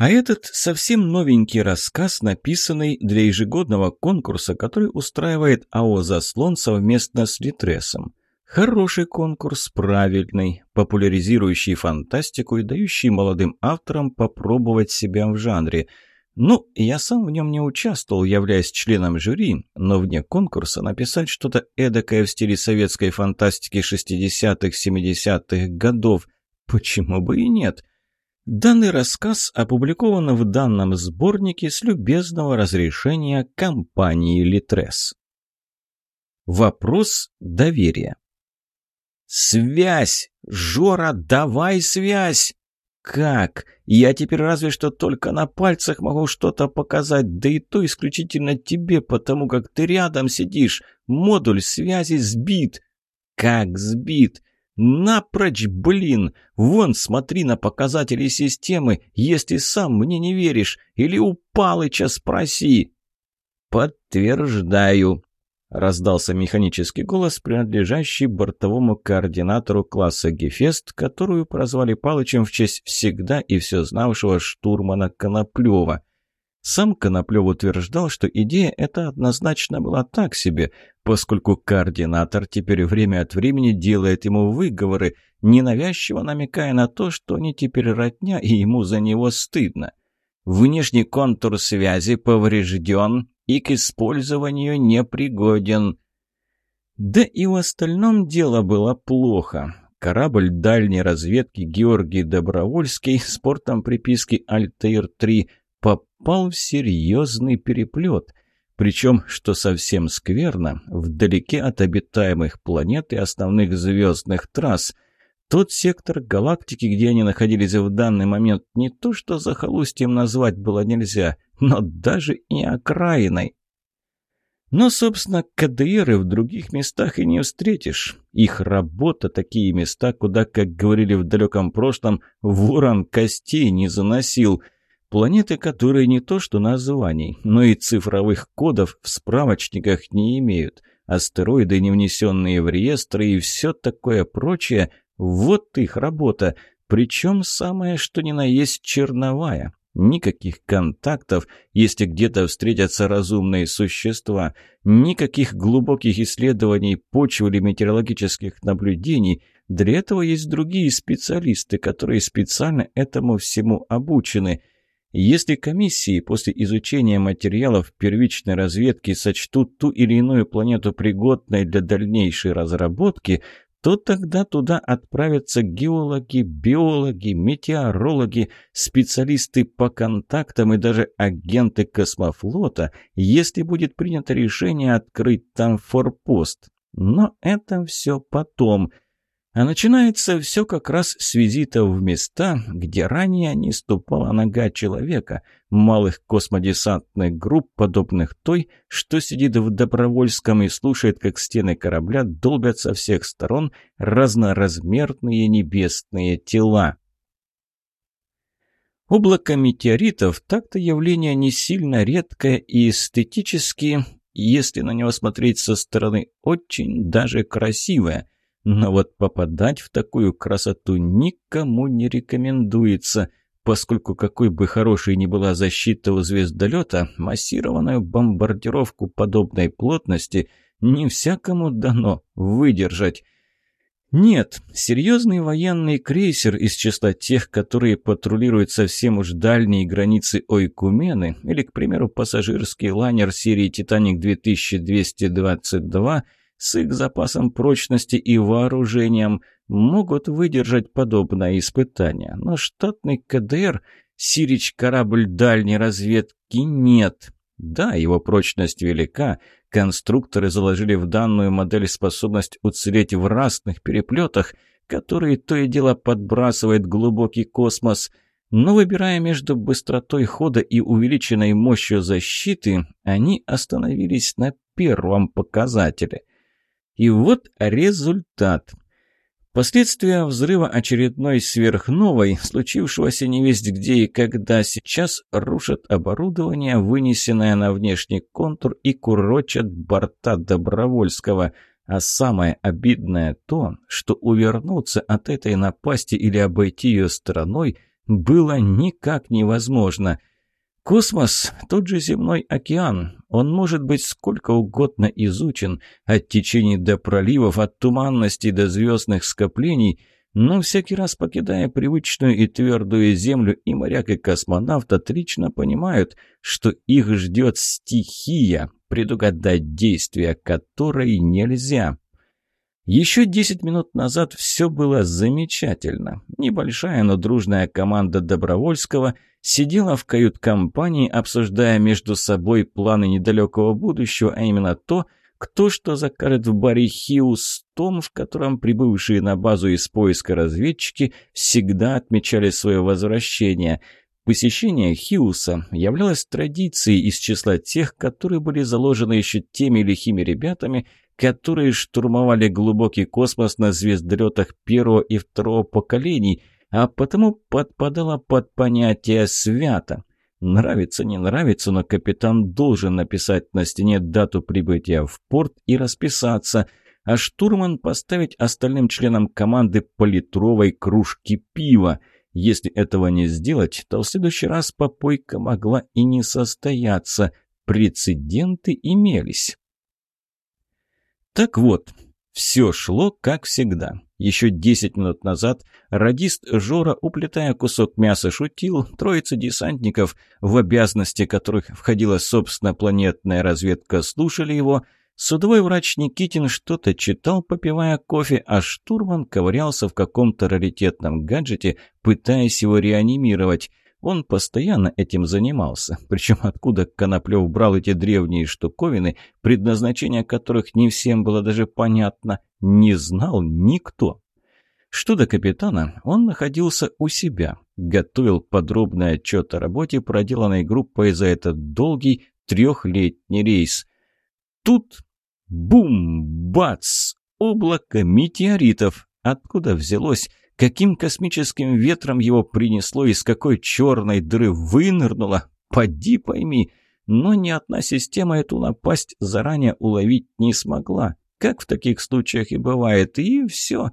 А этот совсем новенький рассказ, написанный для ежегодного конкурса, который устраивает АО «Заслон» совместно с Литресом. Хороший конкурс, правильный, популяризирующий фантастику и дающий молодым авторам попробовать себя в жанре. Ну, я сам в нем не участвовал, являясь членом жюри, но вне конкурса написать что-то эдакое в стиле советской фантастики 60-х-70-х годов, почему бы и нет – Данный рассказ опубликован в данном сборнике с любезного разрешения компании «Литрес». Вопрос доверия. «Связь! Жора, давай связь!» «Как? Я теперь разве что только на пальцах могу что-то показать, да и то исключительно тебе, потому как ты рядом сидишь. Модуль связи сбит». «Как сбит? Напрочь, блин! Вон, смотри на показатели системы, если сам мне не веришь. Или у Палыча спроси. Подтверждаю. Раздался механический голос, принадлежащий бортовому координатору класса Гефест, которую прозвали Палычем в честь всегда и все знавшего штурмана Коноплева. Сам Коноплев утверждал, что идея эта однозначно была так себе, поскольку координатор теперь время от времени делает ему выговоры, ненавязчиво намекая на то, что они теперь родня и ему за него стыдно. Внешний контур связи поврежден и к использованию непригоден. Да и в остальном дело было плохо. Корабль дальней разведки Георгий Добровольский с портом приписки «Альтаир-3» попал в серьезный переплет. Причем, что совсем скверно, вдалеке от обитаемых планет и основных звездных трасс. Тот сектор галактики, где они находились в данный момент, не то что захолустьем назвать было нельзя, но даже и окраиной. Но, собственно, КДРы в других местах и не встретишь. Их работа – такие места, куда, как говорили в далеком прошлом, ворон костей не заносил – Планеты, которые не то что названий, но и цифровых кодов в справочниках не имеют. Астероиды, не внесенные в реестры и все такое прочее – вот их работа. Причем самое что ни на есть черновая. Никаких контактов, если где-то встретятся разумные существа. Никаких глубоких исследований почвы или метеорологических наблюдений. Для этого есть другие специалисты, которые специально этому всему обучены – если комиссии после изучения материалов первичной разведки сочтут ту или иную планету пригодной для дальнейшей разработки, то тогда туда отправятся геологи, биологи, метеорологи, специалисты по контактам и даже агенты космофлота, если будет принято решение открыть там форпост. Но это все потом – а начинается все как раз с визита в места, где ранее не ступала нога человека, малых космодесантных групп, подобных той, что сидит в Добровольском и слушает, как стены корабля долбят со всех сторон разноразмерные небесные тела. Облако метеоритов так-то явление не сильно редкое и эстетически, если на него смотреть со стороны, очень даже красивое – но вот попадать в такую красоту никому не рекомендуется, поскольку какой бы хорошей ни была защита у звездолета, массированную бомбардировку подобной плотности не всякому дано выдержать. Нет, серьезный военный крейсер из числа тех, которые патрулируют совсем уж дальние границы Ойкумены, или, к примеру, пассажирский лайнер серии «Титаник 2222», с их запасом прочности и вооружением могут выдержать подобное испытание. Но штатный КДР «Сирич» корабль дальней разведки нет. Да, его прочность велика, конструкторы заложили в данную модель способность уцелеть в разных переплетах, которые то и дело подбрасывает глубокий космос – но выбирая между быстротой хода и увеличенной мощью защиты, они остановились на первом показателе. И вот результат. Последствия взрыва очередной сверхновой, случившегося невесть где и когда, сейчас рушат оборудование, вынесенное на внешний контур и курочат борта Добровольского. А самое обидное то, что увернуться от этой напасти или обойти ее стороной было никак невозможно. Космос – тот же земной океан. Он может быть сколько угодно изучен, от течений до проливов, от туманности до звездных скоплений, но всякий раз покидая привычную и твердую землю, и моряк, и космонавт отлично понимают, что их ждет стихия, предугадать действия которой нельзя. Еще 10 минут назад все было замечательно. Небольшая, но дружная команда Добровольского сидела в кают-компании, обсуждая между собой планы недалекого будущего, а именно то, кто что закажет в баре «Хиус», том, в котором прибывшие на базу из поиска разведчики всегда отмечали свое возвращение – Посещение Хиуса являлось традицией из числа тех, которые были заложены еще теми лихими ребятами, которые штурмовали глубокий космос на звездолетах первого и второго поколений, а потому подпадало под понятие «свято». Нравится, не нравится, но капитан должен написать на стене дату прибытия в порт и расписаться, а штурман поставить остальным членам команды политровой кружки пива – если этого не сделать, то в следующий раз попойка могла и не состояться. Прецеденты имелись. Так вот, все шло как всегда. Еще десять минут назад радист Жора, уплетая кусок мяса, шутил. Троица десантников, в обязанности которых входила собственно планетная разведка, слушали его – Судовой врач Никитин что-то читал, попивая кофе, а штурман ковырялся в каком-то раритетном гаджете, пытаясь его реанимировать. Он постоянно этим занимался. Причем откуда Коноплев брал эти древние штуковины, предназначение которых не всем было даже понятно, не знал никто. Что до капитана, он находился у себя, готовил подробный отчет о работе, проделанной группой за этот долгий трехлетний рейс. Тут Бум! Бац! Облако метеоритов. Откуда взялось? Каким космическим ветром его принесло? Из какой черной дыры вынырнуло? Поди пойми. Но ни одна система эту напасть заранее уловить не смогла. Как в таких случаях и бывает. И все.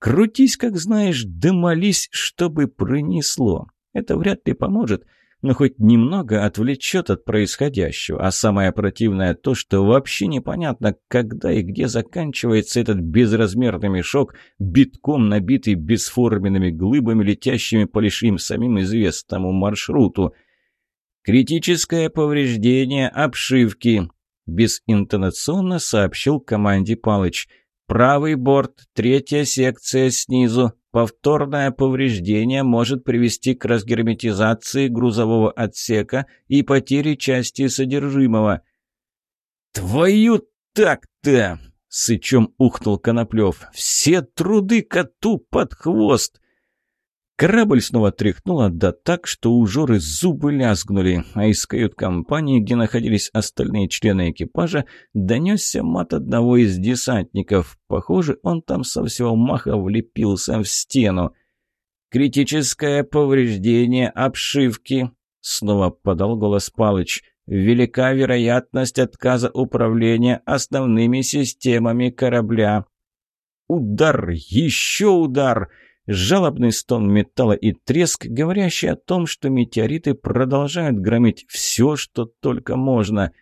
Крутись, как знаешь, да молись, чтобы пронесло. Это вряд ли поможет но хоть немного отвлечет от происходящего. А самое противное то, что вообще непонятно, когда и где заканчивается этот безразмерный мешок, битком набитый бесформенными глыбами, летящими по лишь им самим известному маршруту. «Критическое повреждение обшивки», — безинтонационно сообщил команде Палыч. «Правый борт, третья секция снизу, Повторное повреждение может привести к разгерметизации грузового отсека и потере части содержимого. «Твою так-то!» — сычом ухнул Коноплев. «Все труды коту под хвост!» Корабль снова тряхнуло, да так, что у Жоры зубы лязгнули, а из кают-компании, где находились остальные члены экипажа, донесся мат одного из десантников. Похоже, он там со всего маха влепился в стену. «Критическое повреждение обшивки», — снова подал голос Палыч. «Велика вероятность отказа управления основными системами корабля». «Удар! Еще удар!» Жалобный стон металла и треск, говорящий о том, что метеориты продолжают громить все, что только можно.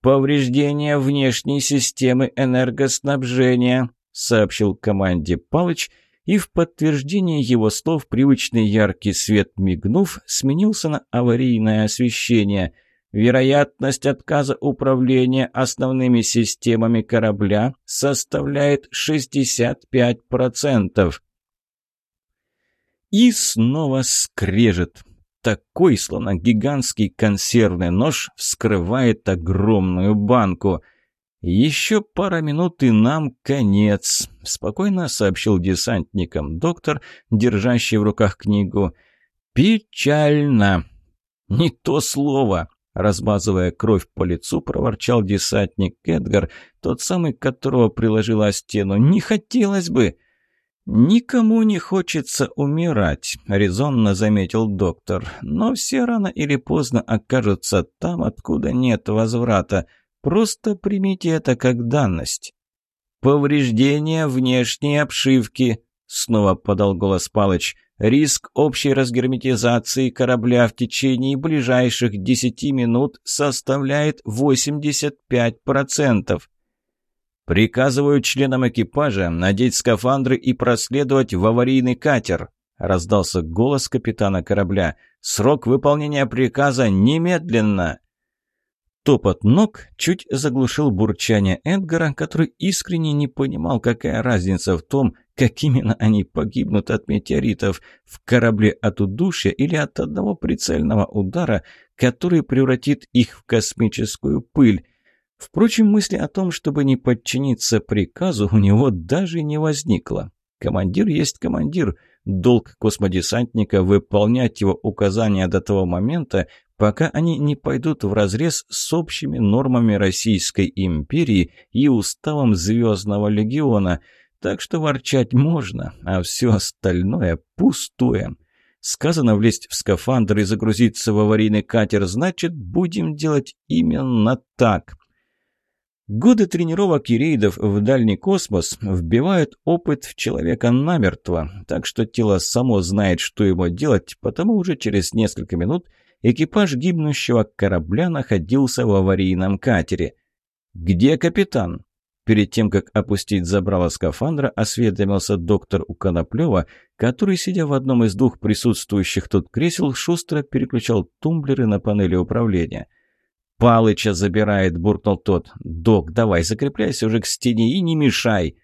«Повреждение внешней системы энергоснабжения», — сообщил команде Палыч, и в подтверждение его слов привычный яркий свет, мигнув, сменился на аварийное освещение. Вероятность отказа управления основными системами корабля составляет 65%. И снова скрежет. Такой, словно гигантский консервный нож, вскрывает огромную банку. «Еще пара минут, и нам конец», — спокойно сообщил десантникам доктор, держащий в руках книгу. «Печально». «Не то слово», — размазывая кровь по лицу, проворчал десантник Эдгар, тот самый, которого приложила стену. «Не хотелось бы». «Никому не хочется умирать», — резонно заметил доктор. «Но все рано или поздно окажутся там, откуда нет возврата. Просто примите это как данность». «Повреждение внешней обшивки», — снова подал голос Палыч. Риск общей разгерметизации корабля в течение ближайших 10 минут составляет 85%. Приказываю членам экипажа надеть скафандры и проследовать в аварийный катер. Раздался голос капитана корабля. Срок выполнения приказа немедленно. Топот ног чуть заглушил бурчание Эдгара, который искренне не понимал, какая разница в том, как именно они погибнут от метеоритов в корабле от удушья или от одного прицельного удара, который превратит их в космическую пыль. Впрочем, мысли о том, чтобы не подчиниться приказу, у него даже не возникло. Командир есть командир. Долг космодесантника – выполнять его указания до того момента, пока они не пойдут вразрез с общими нормами Российской империи и уставом Звездного легиона. Так что ворчать можно, а все остальное пустое. Сказано влезть в скафандр и загрузиться в аварийный катер, значит, будем делать именно так. Годы тренировок и рейдов в дальний космос вбивают опыт в человека намертво, так что тело само знает, что ему делать, потому уже через несколько минут – экипаж гибнущего корабля находился в аварийном катере. «Где капитан?» Перед тем, как опустить забрало скафандра, осведомился доктор у Коноплева, который, сидя в одном из двух присутствующих тут кресел, шустро переключал тумблеры на панели управления. «Палыча забирает», — буркнул тот. «Док, давай, закрепляйся уже к стене и не мешай».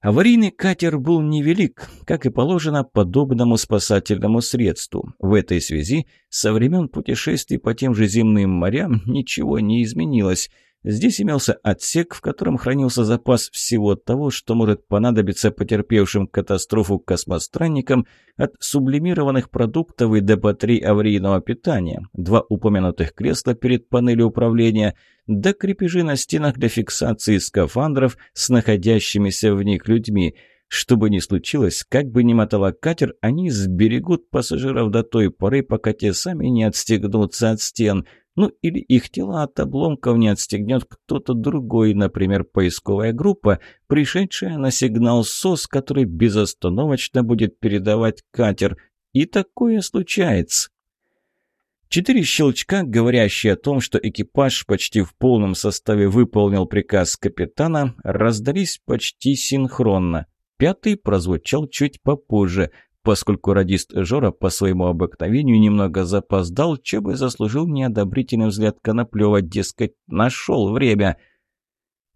Аварийный катер был невелик, как и положено подобному спасательному средству. В этой связи со времен путешествий по тем же земным морям ничего не изменилось – Здесь имелся отсек, в котором хранился запас всего того, что может понадобиться потерпевшим катастрофу космостранникам от сублимированных продуктов и до батарей аварийного питания, два упомянутых кресла перед панелью управления, до крепежи на стенах для фиксации скафандров с находящимися в них людьми – что бы ни случилось, как бы ни мотало катер, они сберегут пассажиров до той поры, пока те сами не отстегнутся от стен. Ну или их тела от обломков не отстегнет кто-то другой, например, поисковая группа, пришедшая на сигнал СОС, который безостановочно будет передавать катер. И такое случается. Четыре щелчка, говорящие о том, что экипаж почти в полном составе выполнил приказ капитана, раздались почти синхронно. Пятый прозвучал чуть попозже – поскольку радист Жора по своему обыкновению немного запоздал, и заслужил неодобрительный взгляд Коноплева, дескать, нашел время.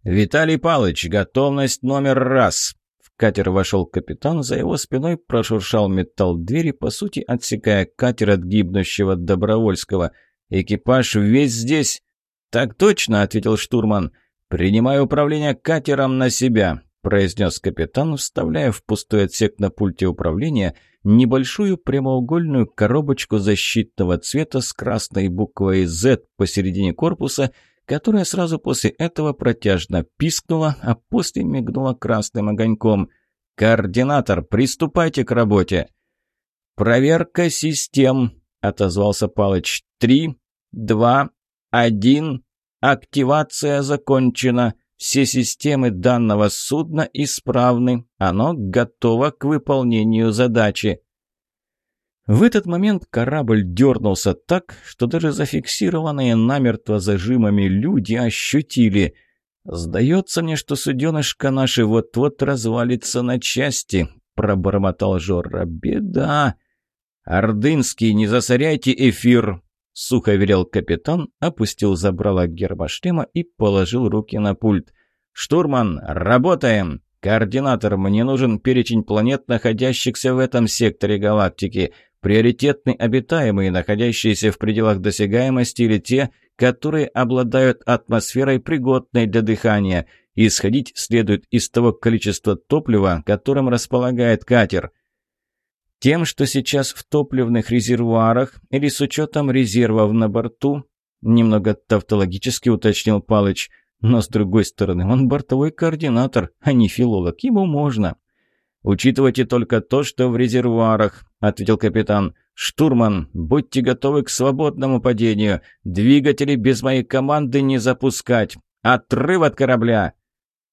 «Виталий Палыч, готовность номер раз!» В катер вошел капитан, за его спиной прошуршал металл двери, по сути, отсекая катер от гибнущего Добровольского. «Экипаж весь здесь?» «Так точно», — ответил штурман. «Принимаю управление катером на себя произнес капитан, вставляя в пустой отсек на пульте управления небольшую прямоугольную коробочку защитного цвета с красной буквой Z посередине корпуса, которая сразу после этого протяжно пискнула, а после мигнула красным огоньком. «Координатор, приступайте к работе!» «Проверка систем», — отозвался Палыч. «Три, два, один, активация закончена». Все системы данного судна исправны, оно готово к выполнению задачи. В этот момент корабль дернулся так, что даже зафиксированные намертво зажимами люди ощутили. «Сдается мне, что суденышко наше вот-вот развалится на части», — пробормотал Жорра. «Беда!» «Ордынский, не засоряйте эфир!» — сухо велел капитан, опустил забрало гербошлема и положил руки на пульт. «Штурман, работаем! Координатор, мне нужен перечень планет, находящихся в этом секторе галактики. Приоритетны обитаемые, находящиеся в пределах досягаемости или те, которые обладают атмосферой, пригодной для дыхания. Исходить следует из того количества топлива, которым располагает катер». Тем, что сейчас в топливных резервуарах или с учетом резервов на борту, немного тавтологически уточнил Палыч, но с другой стороны, он бортовой координатор, а не филолог, ему можно. «Учитывайте только то, что в резервуарах», — ответил капитан. «Штурман, будьте готовы к свободному падению. Двигатели без моей команды не запускать. Отрыв от корабля!»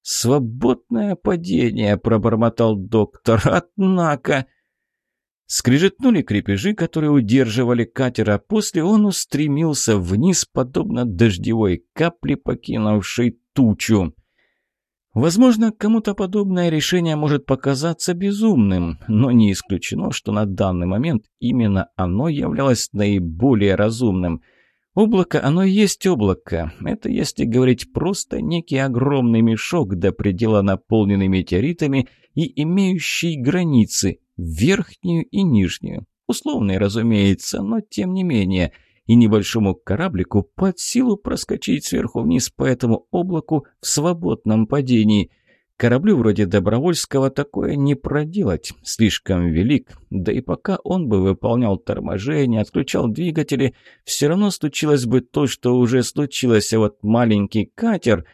«Свободное падение», — пробормотал доктор. «Однако...» Скрежетнули крепежи, которые удерживали катер, а после он устремился вниз, подобно дождевой капле, покинувшей тучу. Возможно, кому-то подобное решение может показаться безумным, но не исключено, что на данный момент именно оно являлось наиболее разумным. Облако, оно есть облако. Это, если говорить просто, некий огромный мешок до предела наполненный метеоритами и имеющий границы, верхнюю и нижнюю. Условные, разумеется, но тем не менее – и небольшому кораблику под силу проскочить сверху вниз по этому облаку в свободном падении. Кораблю вроде Добровольского такое не проделать, слишком велик, да и пока он бы выполнял торможение, отключал двигатели, все равно случилось бы то, что уже случилось, а вот маленький катер...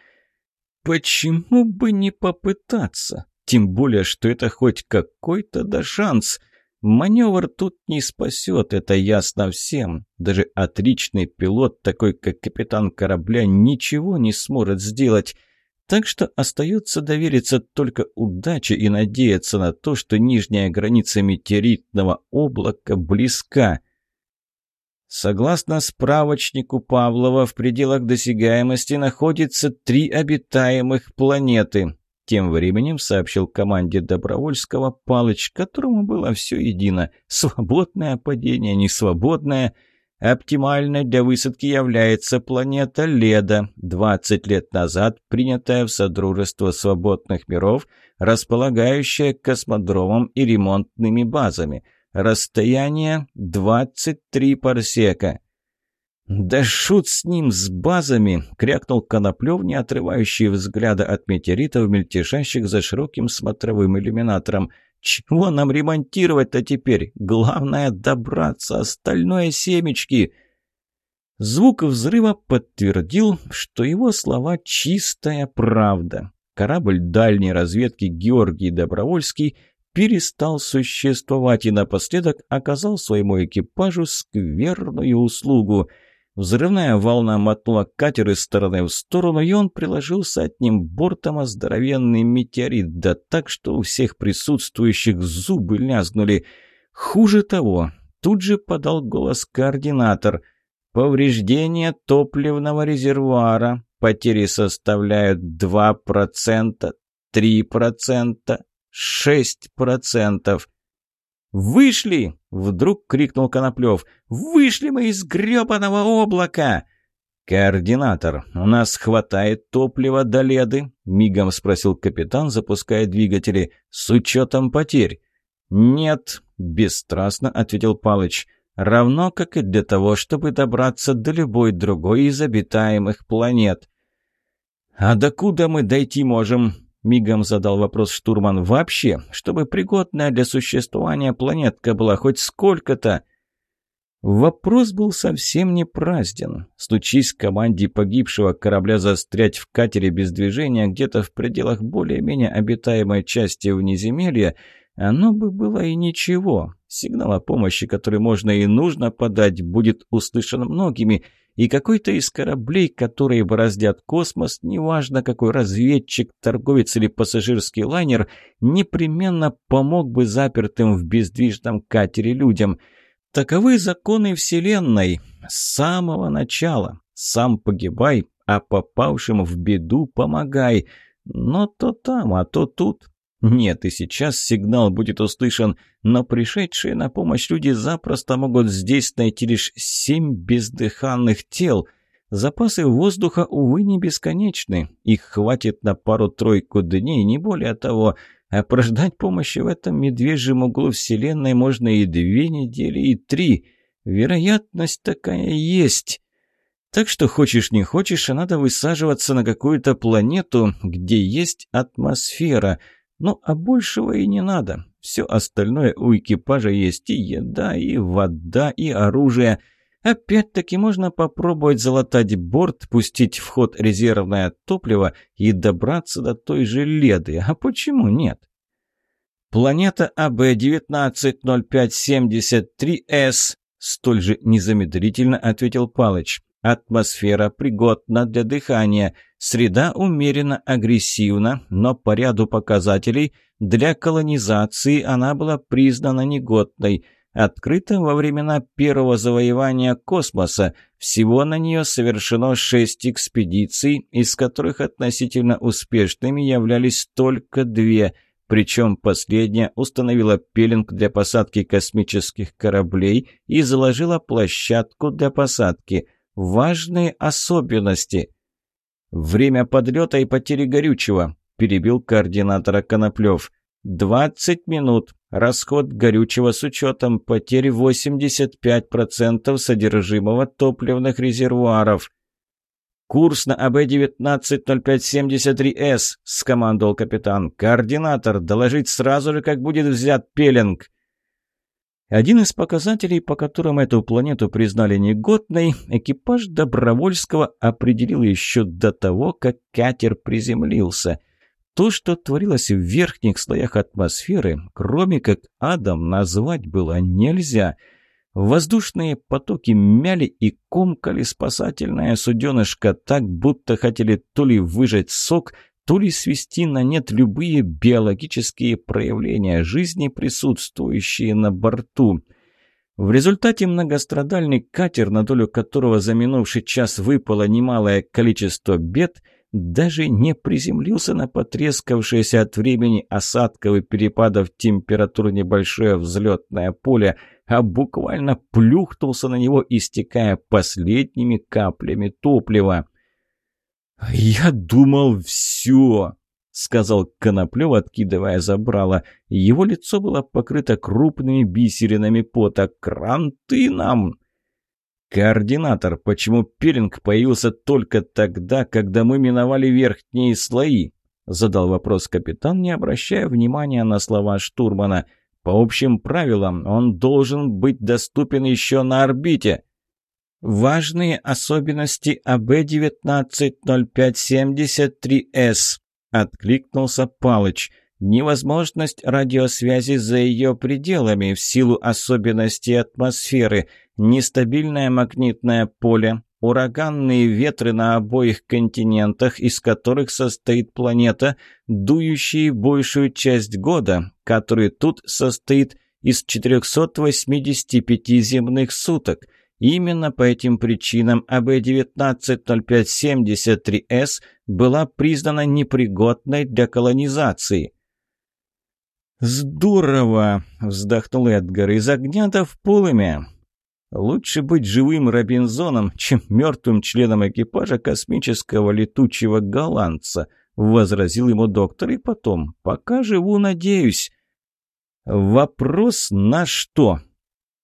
Почему бы не попытаться? Тем более, что это хоть какой-то да шанс — Маневр тут не спасет, это ясно всем. Даже отличный пилот, такой как капитан корабля, ничего не сможет сделать. Так что остается довериться только удаче и надеяться на то, что нижняя граница метеоритного облака близка. Согласно справочнику Павлова, в пределах досягаемости находится три обитаемых планеты. Тем временем сообщил команде Добровольского Палыч, которому было все едино. Свободное падение, несвободное. Оптимальной для высадки является планета Леда, 20 лет назад принятая в Содружество свободных миров, располагающая космодромом и ремонтными базами. Расстояние 23 парсека. «Да шут с ним, с базами!» — крякнул Коноплев, не отрывающий взгляда от метеоритов, мельтешащих за широким смотровым иллюминатором. «Чего нам ремонтировать-то теперь? Главное — добраться, остальное — семечки!» Звук взрыва подтвердил, что его слова — чистая правда. Корабль дальней разведки Георгий Добровольский перестал существовать и напоследок оказал своему экипажу скверную услугу — Взрывная волна мотнула катер из стороны в сторону, и он приложился одним бортом о здоровенный метеорит, да так, что у всех присутствующих зубы лязгнули. Хуже того, тут же подал голос координатор. Повреждение топливного резервуара. Потери составляют 2%, 3%, 6%. «Вышли!» — вдруг крикнул Коноплев. «Вышли мы из грёбаного облака!» «Координатор, у нас хватает топлива до леды?» — мигом спросил капитан, запуская двигатели. «С учетом потерь». «Нет», — бесстрастно ответил Палыч. «Равно как и для того, чтобы добраться до любой другой из обитаемых планет». «А докуда мы дойти можем?» Мигом задал вопрос штурман. «Вообще, чтобы пригодная для существования планетка была хоть сколько-то?» Вопрос был совсем не празден. Случись команде погибшего корабля застрять в катере без движения где-то в пределах более-менее обитаемой части внеземелья, оно бы было и ничего. Сигнал о помощи, который можно и нужно подать, будет услышан многими, и какой-то из кораблей, которые бороздят космос, неважно какой разведчик, торговец или пассажирский лайнер, непременно помог бы запертым в бездвижном катере людям. Таковы законы Вселенной. С самого начала. Сам погибай, а попавшим в беду помогай. Но то там, а то тут. Нет, и сейчас сигнал будет услышан, но пришедшие на помощь люди запросто могут здесь найти лишь семь бездыханных тел. Запасы воздуха, увы, не бесконечны. Их хватит на пару-тройку дней, не более того. А прождать помощи в этом медвежьем углу Вселенной можно и две недели, и три. Вероятность такая есть. Так что хочешь не хочешь, а надо высаживаться на какую-то планету, где есть атмосфера – ну, а большего и не надо. Все остальное у экипажа есть и еда, и вода, и оружие. Опять-таки можно попробовать залатать борт, пустить в ход резервное топливо и добраться до той же леды. А почему нет? Планета АБ-190573С, столь же незамедлительно ответил Палыч. Атмосфера пригодна для дыхания. Среда умеренно агрессивна, но по ряду показателей для колонизации она была признана негодной. Открыта во времена первого завоевания космоса. Всего на нее совершено шесть экспедиций, из которых относительно успешными являлись только две – причем последняя установила пеленг для посадки космических кораблей и заложила площадку для посадки. Важные особенности. «Время подлета и потери горючего», – перебил координатора Коноплев. «20 минут. Расход горючего с учетом потери 85% содержимого топливных резервуаров». «Курс на АБ-190573С», — скомандовал капитан. «Координатор, доложить сразу же, как будет взят пеленг». Один из показателей, по которым эту планету признали негодной, экипаж Добровольского определил еще до того, как катер приземлился. То, что творилось в верхних слоях атмосферы, кроме как адом, назвать было нельзя — Воздушные потоки мяли и комкали спасательное суденышко так, будто хотели то ли выжать сок, то ли свести на нет любые биологические проявления жизни, присутствующие на борту. В результате многострадальный катер, на долю которого за минувший час выпало немалое количество бед, даже не приземлился на потрескавшееся от времени осадков и перепадов температур небольшое взлетное поле – а буквально плюхнулся на него, истекая последними каплями топлива. «Я думал, все!» — сказал Коноплев, откидывая забрало. Его лицо было покрыто крупными бисеринами пота. «Кранты нам!» «Координатор, почему пилинг появился только тогда, когда мы миновали верхние слои?» — задал вопрос капитан, не обращая внимания на слова штурмана. По общим правилам, он должен быть доступен еще на орбите. Важные особенности АБ-190573С, откликнулся Палыч. Невозможность радиосвязи за ее пределами в силу особенностей атмосферы, нестабильное магнитное поле, ураганные ветры на обоих континентах, из которых состоит планета, дующие большую часть года, который тут состоит из 485 земных суток. Именно по этим причинам АБ-190573С была признана непригодной для колонизации. «Здорово!» — вздохнул Эдгар. «Из огня-то в полымя!» Лучше быть живым Робинзоном, чем мертвым членом экипажа космического летучего голландца, возразил ему доктор, и потом, пока живу, надеюсь. Вопрос на что?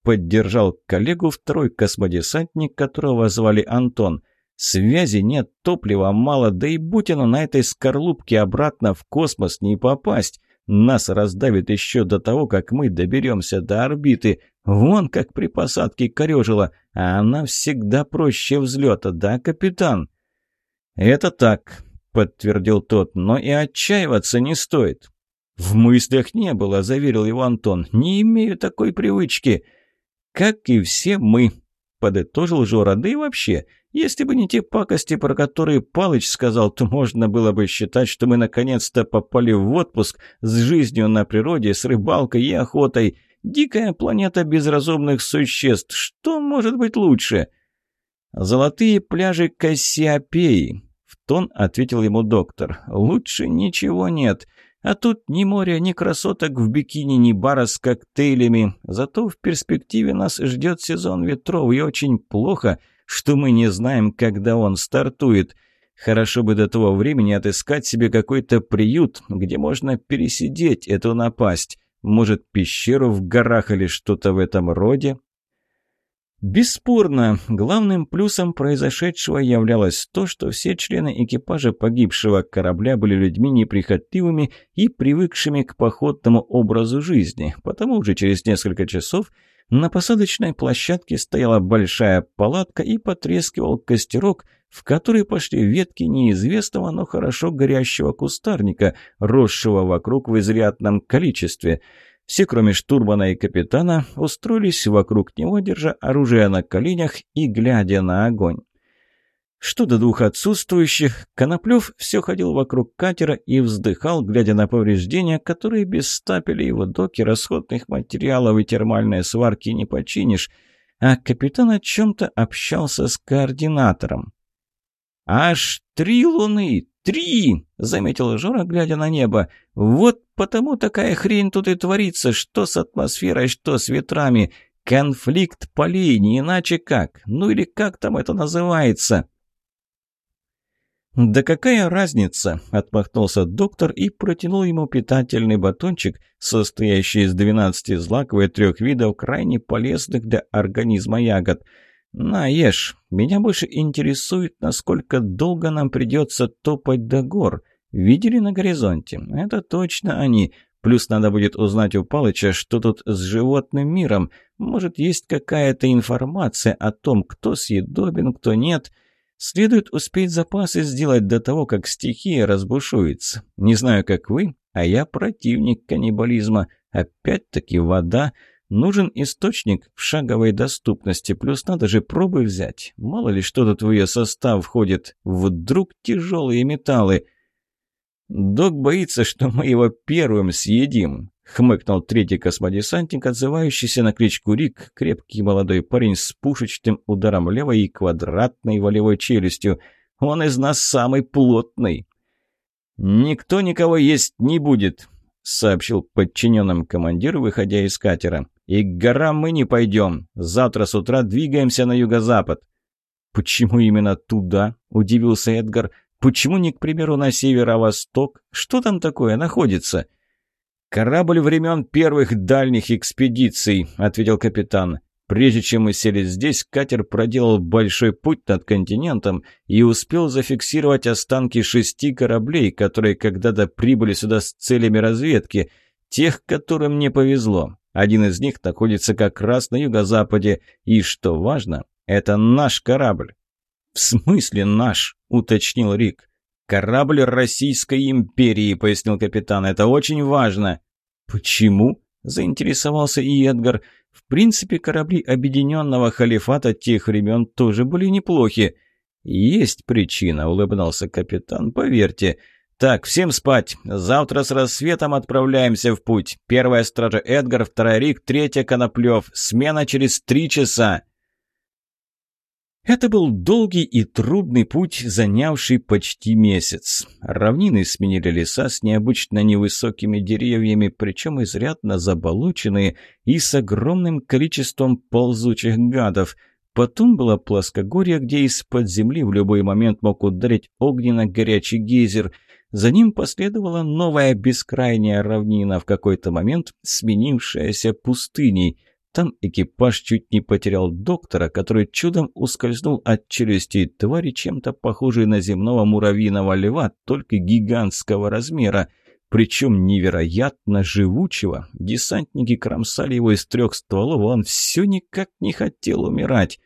Поддержал коллегу второй космодесантник, которого звали Антон. Связи нет, топлива мало, да и будь оно на этой скорлупке обратно в космос не попасть. Нас раздавит еще до того, как мы доберемся до орбиты. Вон как при посадке корежила, а она всегда проще взлета, да, капитан?» «Это так», — подтвердил тот, — «но и отчаиваться не стоит». «В мыслях не было», — заверил его Антон. «Не имею такой привычки». «Как и все мы», — подытожил Жора. «Да и вообще, если бы не те пакости, про которые Палыч сказал, то можно было бы считать, что мы наконец-то попали в отпуск с жизнью на природе, с рыбалкой и охотой. Дикая планета без разумных существ. Что может быть лучше? Золотые пляжи Кассиопеи. В тон ответил ему доктор. Лучше ничего нет. А тут ни моря, ни красоток в бикини, ни бара с коктейлями. Зато в перспективе нас ждет сезон ветров, и очень плохо, что мы не знаем, когда он стартует. Хорошо бы до того времени отыскать себе какой-то приют, где можно пересидеть эту напасть. Может, пещеру в горах или что-то в этом роде? Бесспорно, главным плюсом произошедшего являлось то, что все члены экипажа погибшего корабля были людьми неприхотливыми и привыкшими к походному образу жизни, потому уже через несколько часов на посадочной площадке стояла большая палатка и потрескивал костерок, в который пошли ветки неизвестного, но хорошо горящего кустарника, росшего вокруг в изрядном количестве. Все, кроме штурмана и капитана, устроились вокруг него, держа оружие на коленях и глядя на огонь. Что до двух отсутствующих, Коноплев все ходил вокруг катера и вздыхал, глядя на повреждения, которые без стапеля его доки, расходных материалов и термальной сварки не починишь, а капитан о чем-то общался с координатором. «Аж три луны! Три!» — заметил Жора, глядя на небо. «Вот потому такая хрень тут и творится, что с атмосферой, что с ветрами. Конфликт полей, не иначе как. Ну или как там это называется?» «Да какая разница?» – отмахнулся доктор и протянул ему питательный батончик, состоящий из 12 злаков и трех видов крайне полезных для организма ягод. «На, ешь. Меня больше интересует, насколько долго нам придется топать до гор. Видели на горизонте? Это точно они. Плюс надо будет узнать у Палыча, что тут с животным миром. Может, есть какая-то информация о том, кто съедобен, кто нет». Следует успеть запасы сделать до того, как стихия разбушуется. Не знаю, как вы, а я противник каннибализма. Опять-таки вода. Нужен источник в шаговой доступности, плюс надо же пробы взять. Мало ли что тут в ее состав входит. Вдруг тяжелые металлы. Док боится, что мы его первым съедим. — хмыкнул третий космодесантник, отзывающийся на кличку Рик, крепкий молодой парень с пушечным ударом левой и квадратной волевой челюстью. «Он из нас самый плотный!» «Никто никого есть не будет», — сообщил подчиненным командир, выходя из катера. «И к горам мы не пойдем. Завтра с утра двигаемся на юго-запад». «Почему именно туда?» — удивился Эдгар. «Почему не, к примеру, на северо-восток? Что там такое находится?» «Корабль времен первых дальних экспедиций», — ответил капитан. Прежде чем мы сели здесь, катер проделал большой путь над континентом и успел зафиксировать останки шести кораблей, которые когда-то прибыли сюда с целями разведки, тех, которым не повезло. Один из них находится как раз на юго-западе, и, что важно, это наш корабль. «В смысле наш?» — уточнил Рик. «Корабль Российской империи», — пояснил капитан. «Это очень важно». «Почему?» — заинтересовался и Эдгар. «В принципе, корабли Объединенного Халифата тех времен тоже были неплохи». «Есть причина», — улыбнулся капитан, — «поверьте». «Так, всем спать. Завтра с рассветом отправляемся в путь. Первая стража Эдгар, вторая Рик, третья Коноплев. Смена через три часа». Это был долгий и трудный путь, занявший почти месяц. Равнины сменили леса с необычно невысокими деревьями, причем изрядно заболоченные и с огромным количеством ползучих гадов. Потом было плоскогорье, где из-под земли в любой момент мог ударить огненно-горячий гейзер. За ним последовала новая бескрайняя равнина, в какой-то момент сменившаяся пустыней – там экипаж чуть не потерял доктора, который чудом ускользнул от челюстей твари, чем-то похожей на земного муравьиного льва, только гигантского размера. Причем невероятно живучего. Десантники кромсали его из трех стволов, а он все никак не хотел умирать.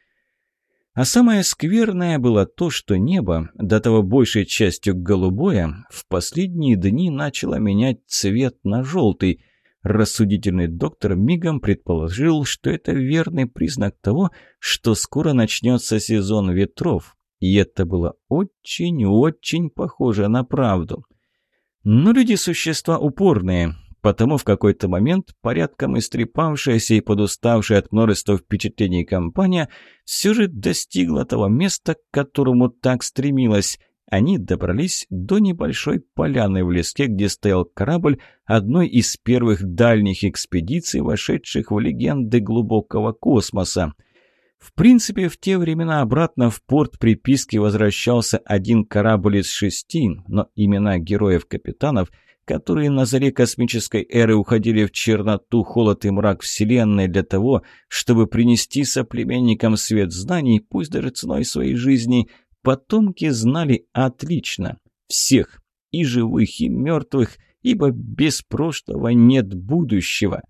А самое скверное было то, что небо, до того большей частью голубое, в последние дни начало менять цвет на желтый – Рассудительный доктор мигом предположил, что это верный признак того, что скоро начнется сезон ветров. И это было очень-очень похоже на правду. Но люди – существа упорные, потому в какой-то момент порядком истрепавшаяся и подуставшая от множества впечатлений компания все же достигла того места, к которому так стремилась – они добрались до небольшой поляны в леске, где стоял корабль одной из первых дальних экспедиций, вошедших в легенды глубокого космоса. В принципе, в те времена обратно в порт приписки возвращался один корабль из шести, но имена героев-капитанов, которые на заре космической эры уходили в черноту, холод и мрак Вселенной для того, чтобы принести соплеменникам свет знаний, пусть даже ценой своей жизни – Потомки знали отлично. Всех, и живых, и мертвых, ибо без прошлого нет будущего.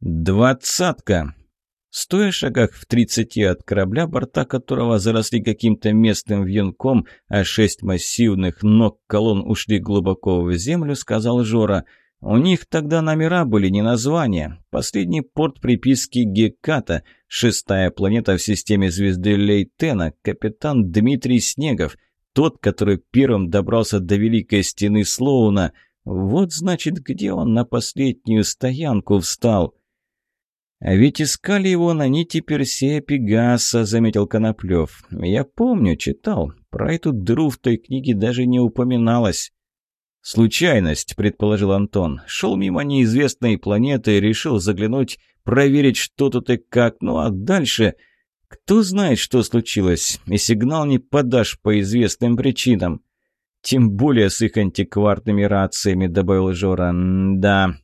«Двадцатка!» Стоя шагах в тридцати от корабля, борта которого заросли каким-то местным вьюнком, а шесть массивных ног колонн ушли глубоко в землю, сказал Жора. У них тогда номера были, не названия. Последний порт приписки Геката, шестая планета в системе звезды Лейтена, капитан Дмитрий Снегов, тот, который первым добрался до Великой Стены Слоуна. Вот, значит, где он на последнюю стоянку встал. «А ведь искали его на нити Персея Пегаса», — заметил Коноплев. «Я помню, читал. Про эту дыру в той книге даже не упоминалось». «Случайность», — предположил Антон. «Шел мимо неизвестной планеты и решил заглянуть, проверить, что тут и как. Ну а дальше...» «Кто знает, что случилось, и сигнал не подашь по известным причинам». «Тем более с их антикварными рациями», — добавил Жора. «Да,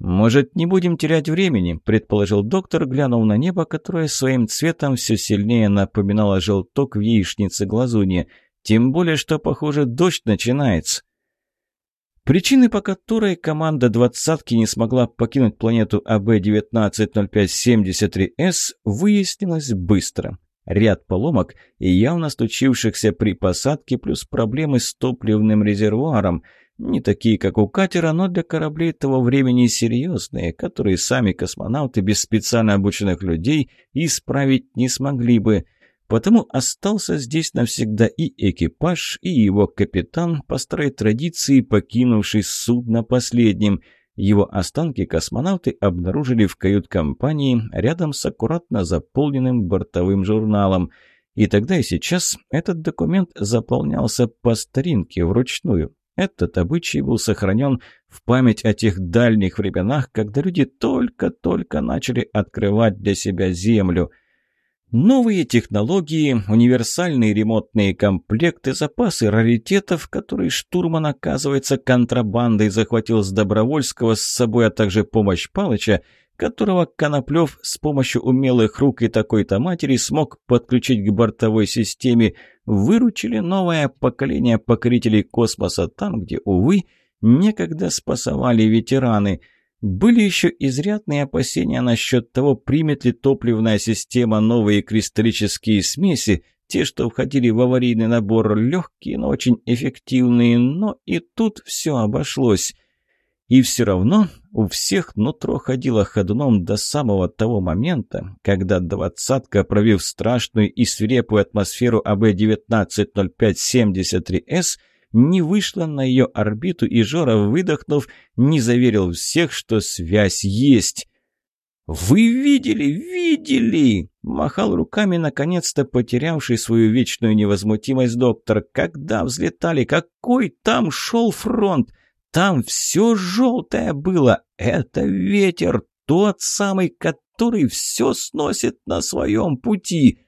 «Может, не будем терять времени?» – предположил доктор, глянув на небо, которое своим цветом все сильнее напоминало желток в яичнице глазуньи. «Тем более, что, похоже, дождь начинается». Причины, по которой команда «двадцатки» не смогла покинуть планету АБ-190573С, выяснилось быстро. Ряд поломок явно случившихся при посадке, плюс проблемы с топливным резервуаром – не такие, как у катера, но для кораблей того времени серьезные, которые сами космонавты без специально обученных людей исправить не смогли бы. Потому остался здесь навсегда и экипаж, и его капитан, по старой традиции покинувший судно последним. Его останки космонавты обнаружили в кают-компании рядом с аккуратно заполненным бортовым журналом. И тогда и сейчас этот документ заполнялся по старинке, вручную. Этот обычай был сохранен в память о тех дальних временах, когда люди только-только начали открывать для себя землю. Новые технологии, универсальные ремонтные комплекты, запасы раритетов, которые штурман, оказывается, контрабандой захватил с Добровольского с собой, а также помощь Палыча – которого Коноплев с помощью умелых рук и такой-то матери смог подключить к бортовой системе, выручили новое поколение покорителей космоса там, где, увы, некогда спасовали ветераны. Были еще изрядные опасения насчет того, примет ли топливная система новые кристаллические смеси, те, что входили в аварийный набор, легкие, но очень эффективные, но и тут все обошлось. И все равно у всех нутро ходило ходуном до самого того момента, когда двадцатка, провив страшную и свирепую атмосферу АБ-190573С, не вышла на ее орбиту, и Жора, выдохнув, не заверил всех, что связь есть. «Вы видели, видели!» — махал руками, наконец-то потерявший свою вечную невозмутимость доктор. «Когда взлетали? Какой там шел фронт? Там все желтое было. Это ветер, тот самый, который все сносит на своем пути.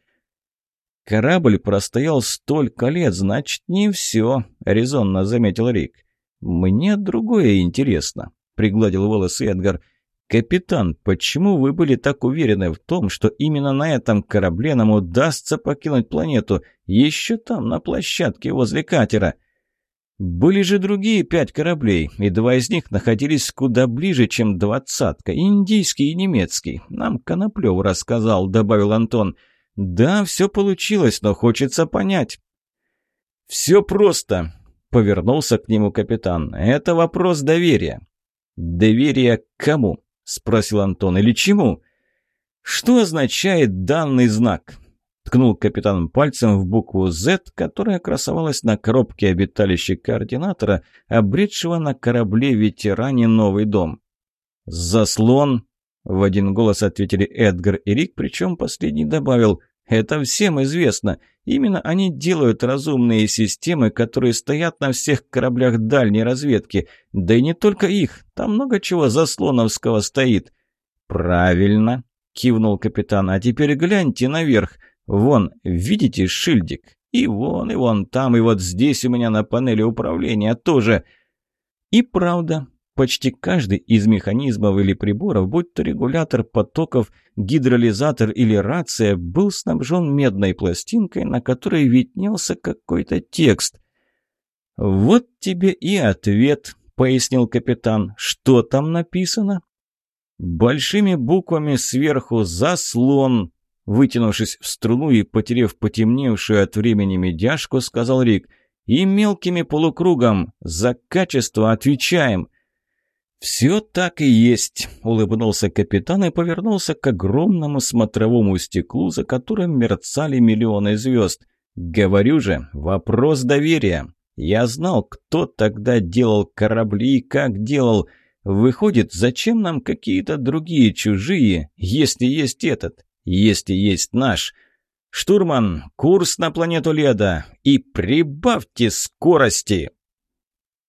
Корабль простоял столько лет, значит, не все, резонно заметил Рик. Мне другое интересно, пригладил волосы Эдгар. «Капитан, почему вы были так уверены в том, что именно на этом корабле нам удастся покинуть планету, еще там, на площадке возле катера?» Были же другие пять кораблей, и два из них находились куда ближе, чем двадцатка, индийский и немецкий. Нам Коноплев рассказал, добавил Антон. Да, все получилось, но хочется понять. Все просто, повернулся к нему капитан. Это вопрос доверия. Доверие к кому? Спросил Антон. Или чему? Что означает данный знак? Ткнул капитан пальцем в букву «З», которая красовалась на коробке обиталища координатора, обретшего на корабле ветеране новый дом. «Заслон!» — в один голос ответили Эдгар и Рик, причем последний добавил «Это всем известно. Именно они делают разумные системы, которые стоят на всех кораблях дальней разведки. Да и не только их, там много чего заслоновского стоит». «Правильно», — кивнул капитан. «А теперь гляньте наверх. Вон, видите шильдик? И вон, и вон там, и вот здесь у меня на панели управления тоже. И правда, почти каждый из механизмов или приборов, будь то регулятор потоков, гидролизатор или рация, был снабжен медной пластинкой, на которой виднелся какой-то текст. «Вот тебе и ответ», — пояснил капитан. «Что там написано?» «Большими буквами сверху «Заслон», Вытянувшись в струну и потерев потемневшую от времени медяшку, сказал Рик. «И мелкими полукругом. За качество отвечаем». «Все так и есть», — улыбнулся капитан и повернулся к огромному смотровому стеклу, за которым мерцали миллионы звезд. «Говорю же, вопрос доверия. Я знал, кто тогда делал корабли и как делал. Выходит, зачем нам какие-то другие чужие, если есть этот, если есть наш? Штурман, курс на планету Леда и прибавьте скорости!»